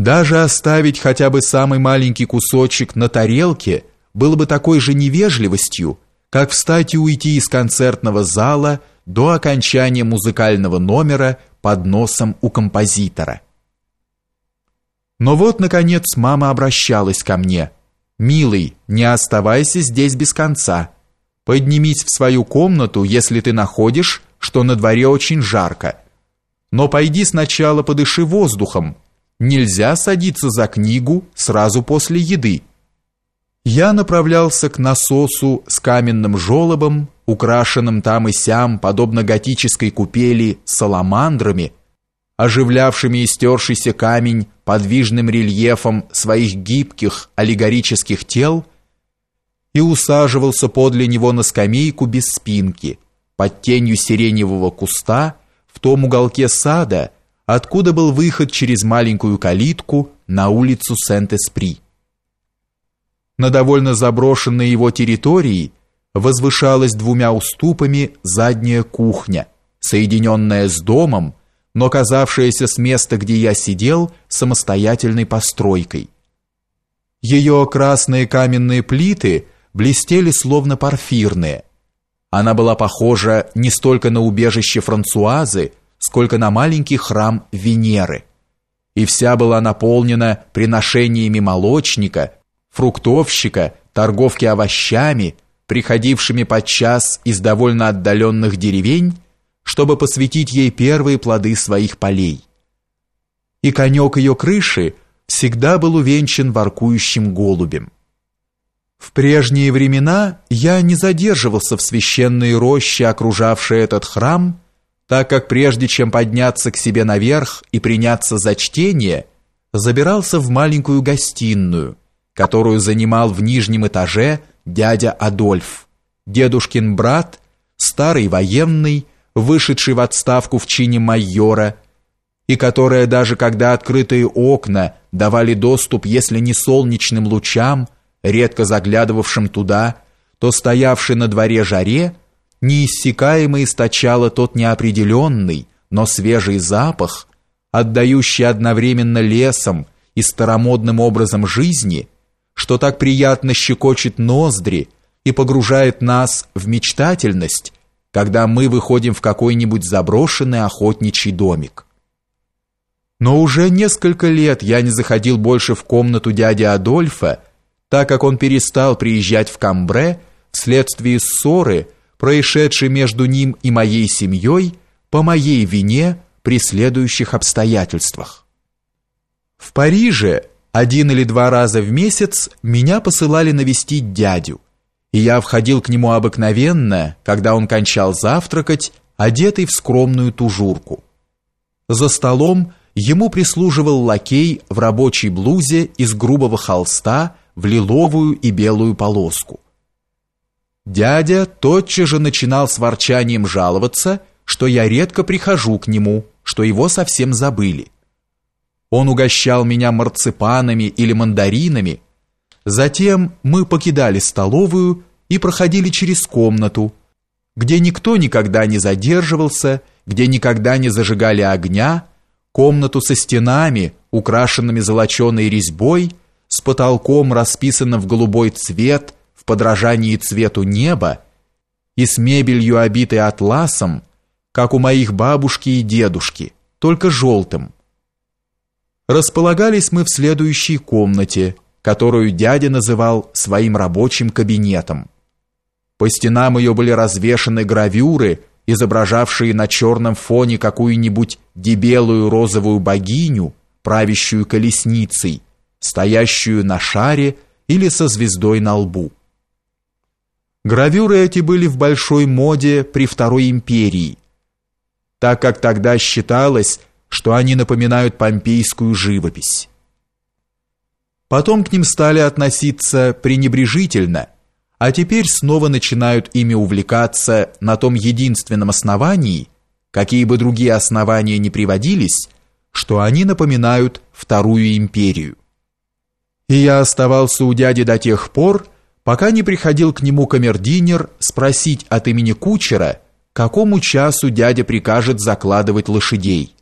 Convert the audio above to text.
Даже оставить хотя бы самый маленький кусочек на тарелке было бы такой же невежливостью, как встать и уйти из концертного зала до окончания музыкального номера под носом у композитора. Но вот, наконец, мама обращалась ко мне. «Милый, не оставайся здесь без конца. Поднимись в свою комнату, если ты находишь, что на дворе очень жарко. Но пойди сначала подыши воздухом, нельзя садиться за книгу сразу после еды. Я направлялся к насосу с каменным желобом, украшенным там и сям, подобно готической купели, саламандрами, оживлявшими истершийся камень подвижным рельефом своих гибких аллегорических тел, и усаживался подле него на скамейку без спинки, под тенью сиреневого куста, в том уголке сада, откуда был выход через маленькую калитку на улицу Сент-Эспри. На довольно заброшенной его территории возвышалась двумя уступами задняя кухня, соединенная с домом, но казавшаяся с места, где я сидел, самостоятельной постройкой. Ее красные каменные плиты блестели словно порфирные. Она была похожа не столько на убежище Франсуазы, сколько на маленький храм Венеры. И вся была наполнена приношениями молочника, фруктовщика, торговки овощами, приходившими подчас из довольно отдаленных деревень, чтобы посвятить ей первые плоды своих полей. И конек ее крыши всегда был увенчан воркующим голубем. В прежние времена я не задерживался в священной роще, окружавшей этот храм, так как прежде чем подняться к себе наверх и приняться за чтение, забирался в маленькую гостиную, которую занимал в нижнем этаже дядя Адольф, дедушкин брат, старый военный, вышедший в отставку в чине майора, и которая даже когда открытые окна давали доступ, если не солнечным лучам, редко заглядывавшим туда, то стоявший на дворе жаре, неиссякаемо источала тот неопределенный, но свежий запах, отдающий одновременно лесом и старомодным образом жизни, что так приятно щекочет ноздри и погружает нас в мечтательность, когда мы выходим в какой-нибудь заброшенный охотничий домик. Но уже несколько лет я не заходил больше в комнату дяди Адольфа, так как он перестал приезжать в Камбре вследствие ссоры, происшедшей между ним и моей семьей по моей вине при следующих обстоятельствах. В Париже один или два раза в месяц меня посылали навестить дядю, и я входил к нему обыкновенно, когда он кончал завтракать, одетый в скромную тужурку. За столом ему прислуживал лакей в рабочей блузе из грубого холста в лиловую и белую полоску. Дядя тотчас же начинал с ворчанием жаловаться, что я редко прихожу к нему, что его совсем забыли. Он угощал меня марципанами или мандаринами. Затем мы покидали столовую и проходили через комнату, где никто никогда не задерживался, где никогда не зажигали огня, комнату со стенами, украшенными золоченой резьбой, с потолком, расписанным в голубой цвет, в подражании цвету неба, и с мебелью, обитой атласом, как у моих бабушки и дедушки, только желтым. Располагались мы в следующей комнате, которую дядя называл своим рабочим кабинетом. По стенам ее были развешаны гравюры, изображавшие на черном фоне какую-нибудь дебелую розовую богиню, правящую колесницей, стоящую на шаре или со звездой на лбу. Гравюры эти были в большой моде при Второй империи, так как тогда считалось, что они напоминают помпейскую живопись. Потом к ним стали относиться пренебрежительно, а теперь снова начинают ими увлекаться на том единственном основании, какие бы другие основания ни приводились, что они напоминают Вторую империю. И я оставался у дяди до тех пор, пока не приходил к нему камердинер спросить от имени кучера, какому часу дядя прикажет закладывать лошадей.